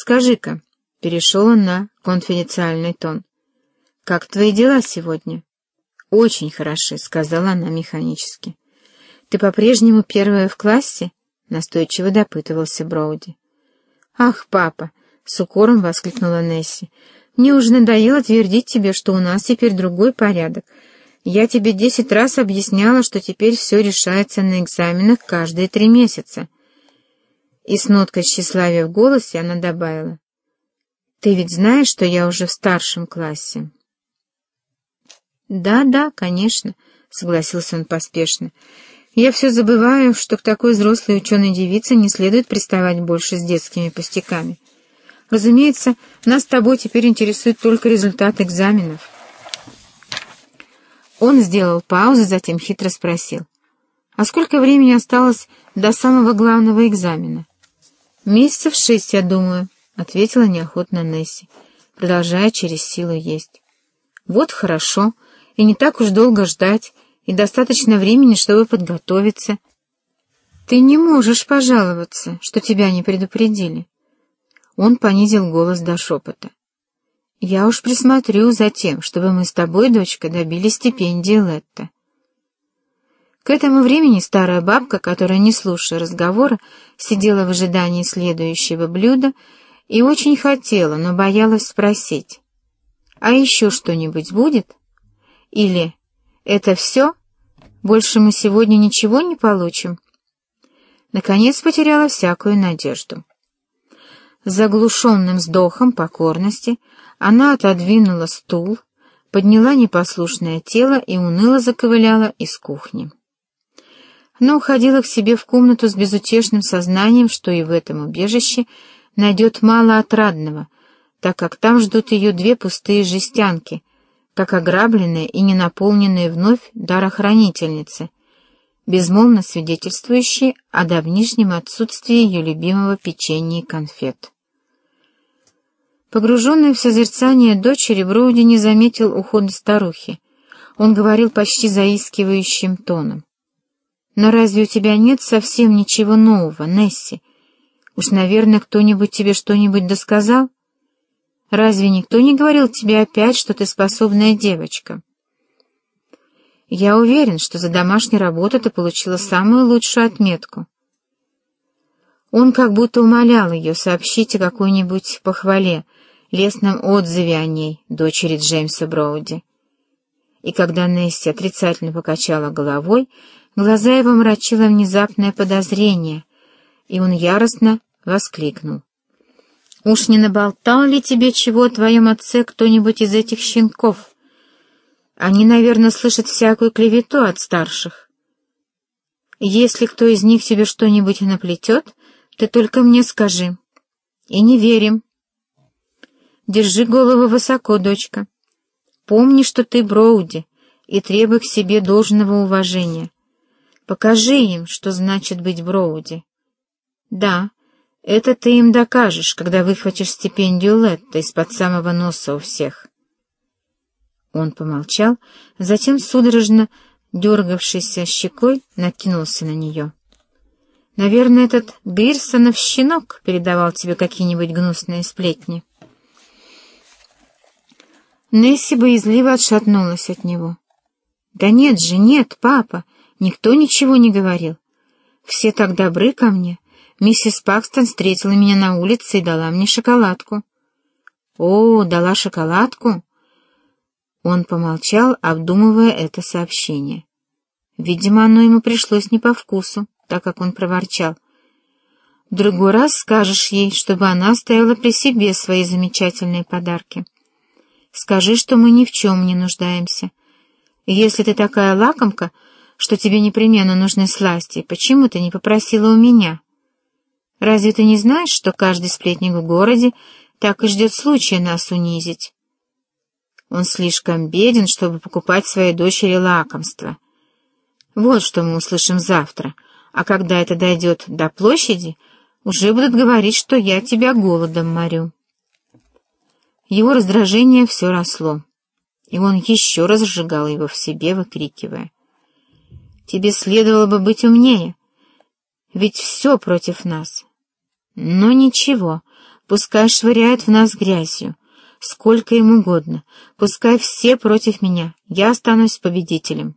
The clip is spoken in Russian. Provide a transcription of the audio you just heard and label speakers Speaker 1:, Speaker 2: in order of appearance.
Speaker 1: «Скажи-ка», — перешел он на конфиденциальный тон, — «как твои дела сегодня?» «Очень хороши», — сказала она механически. «Ты по-прежнему первая в классе?» — настойчиво допытывался Броуди. «Ах, папа!» — с укором воскликнула Несси. «Мне уже надоело твердить тебе, что у нас теперь другой порядок. Я тебе десять раз объясняла, что теперь все решается на экзаменах каждые три месяца». И с ноткой тщеславия в голосе она добавила. «Ты ведь знаешь, что я уже в старшем классе?» «Да, да, конечно», — согласился он поспешно. «Я все забываю, что к такой взрослой ученой девице не следует приставать больше с детскими пустяками. Разумеется, нас с тобой теперь интересует только результат экзаменов». Он сделал паузу, затем хитро спросил. «А сколько времени осталось до самого главного экзамена?» «Месяцев шесть, я думаю», — ответила неохотно Несси, продолжая через силу есть. «Вот хорошо», — и не так уж долго ждать, и достаточно времени, чтобы подготовиться. Ты не можешь пожаловаться, что тебя не предупредили. Он понизил голос до шепота. Я уж присмотрю за тем, чтобы мы с тобой, дочка, добили стипендии Летта. К этому времени старая бабка, которая, не слушая разговора, сидела в ожидании следующего блюда и очень хотела, но боялась спросить. «А еще что-нибудь будет?» Или «Это все? Больше мы сегодня ничего не получим?» Наконец потеряла всякую надежду. Заглушенным вздохом покорности она отодвинула стул, подняла непослушное тело и уныло заковыляла из кухни. Она уходила к себе в комнату с безутешным сознанием, что и в этом убежище найдет мало отрадного, так как там ждут ее две пустые жестянки, как ограбленные и не наполненные вновь дарохранительницы, безмолвно свидетельствующие о давнишнем отсутствии ее любимого печенья и конфет. Погруженный в созерцание дочери, Броуди не заметил ухода старухи. Он говорил почти заискивающим тоном. «Но разве у тебя нет совсем ничего нового, Несси? Уж, наверное, кто-нибудь тебе что-нибудь досказал?» Разве никто не говорил тебе опять, что ты способная девочка? Я уверен, что за домашнюю работу ты получила самую лучшую отметку. Он как будто умолял ее сообщить о какой-нибудь похвале, лестном отзыве о ней, дочери Джеймса Броуди. И когда Несси отрицательно покачала головой, глаза его мрачило внезапное подозрение, и он яростно воскликнул. Уж не наболтал ли тебе чего о твоем отце кто-нибудь из этих щенков? Они, наверное, слышат всякую клевету от старших. Если кто из них тебе что-нибудь наплетет, ты только мне скажи. И не верим. Держи голову высоко, дочка. Помни, что ты Броуди, и требуй к себе должного уважения. Покажи им, что значит быть Броуди. Да, это ты им докажешь, когда выхватишь стипендию Летта из-под самого носа у всех. Он помолчал, затем, судорожно дергавшийся щекой, накинулся на нее. «Наверное, этот Грирсонов щенок передавал тебе какие-нибудь гнусные сплетни». Несси боязливо отшатнулась от него. «Да нет же, нет, папа, никто ничего не говорил. Все так добры ко мне, Миссис Пакстон встретила меня на улице и дала мне шоколадку. «О, дала шоколадку?» Он помолчал, обдумывая это сообщение. Видимо, оно ему пришлось не по вкусу, так как он проворчал. «В другой раз скажешь ей, чтобы она оставила при себе свои замечательные подарки. Скажи, что мы ни в чем не нуждаемся. Если ты такая лакомка, что тебе непременно нужны сласти, почему ты не попросила у меня?» Разве ты не знаешь, что каждый сплетник в городе так и ждет случая нас унизить? Он слишком беден, чтобы покупать своей дочери лакомства. Вот что мы услышим завтра, а когда это дойдет до площади, уже будут говорить, что я тебя голодом морю. Его раздражение все росло, и он еще раз сжигал его в себе, выкрикивая. «Тебе следовало бы быть умнее, ведь все против нас. Но ничего, Пускай швыряют в нас грязью. Сколько им угодно. Пускай все против меня. Я останусь победителем.